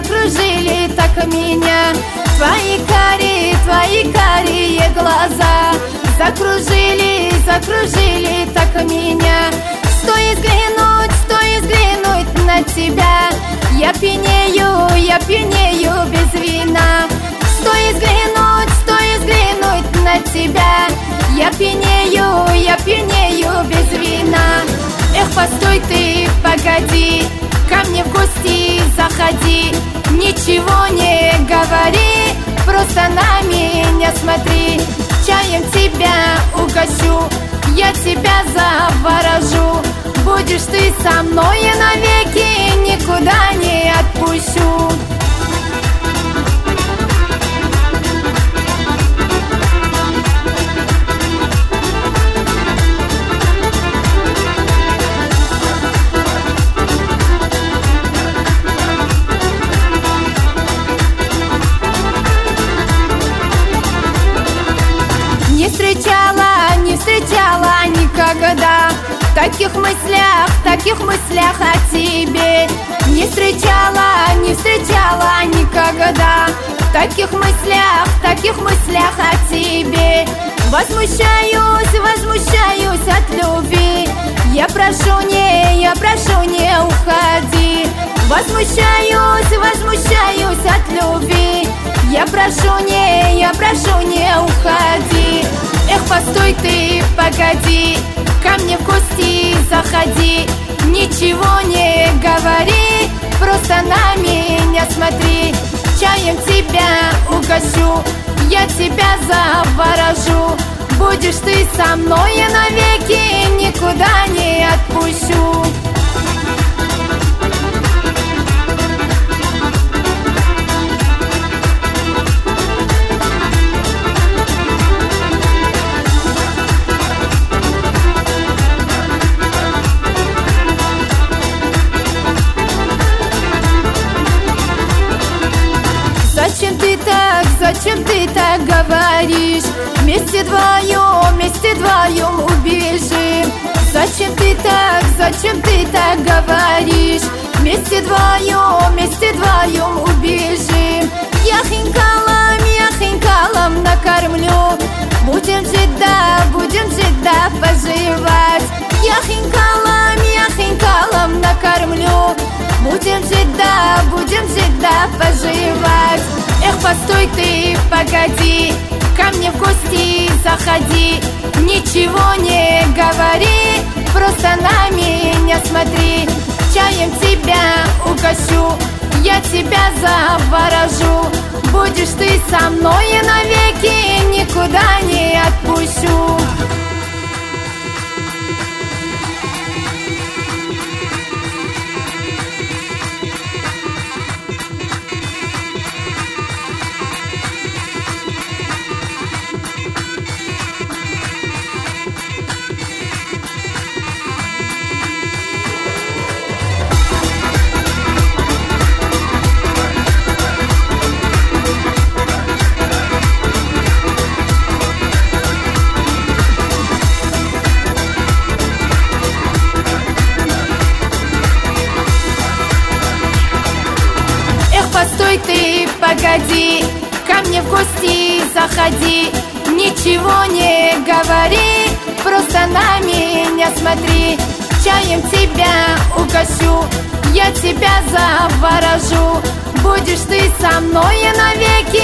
закружили так меня. Твои карие, твои карие глаза. Закружили, закружили так меня. Стоит взглянуть, стоит взглянуть на тебя. Я пьянею, я пьянею без вина. Стоит взглянуть, стоит взглянуть на тебя. Я пьянею, я пьянею без вина. Эх, постой ты, погоди заходи Ничего не говори Просто на меня смотри. Чаем тебя угощу Я тебя заворожу. Будешь ты со мной и навеки Никуда не отпущу мыслях, таких мыслях о тебе Не встречала, не встречала никогда. Таких мыслях, таких мыслях о тебе Возмущаюсь, возмущаюсь от любви. Я прошу не, я прошу не уходи. Возмущаюсь, возмущаюсь от любви. Я прошу не, я прошу не уходи постой ты, погоди Ко мне в гости заходи Ничего не говори Просто на меня смотри Чаем тебя угощу Я тебя заворожу Будешь ты со мной и навеки Никуда не отпущу говоришь? Вместе вдвоем, вместе вдвоем убежим Зачем ты так, зачем ты так говоришь? Вместе вдвоем, вместе вдвоем убежим Я хинкалом, я хинкалом накормлю Будем жить, да, будем жить, да, поживать Я хинкалом, погоди Ко мне в гости заходи. Ничего не говори Просто на меня смотри. Чаем тебя угощу Я тебя заворожу. Будешь ты со мной и навеки Никуда не отпущу постой ты, погоди Ко мне в гости заходи. Ничего не говори Просто на меня смотри. Чаем тебя угощу Я тебя заворожу. Будешь ты со мной навеки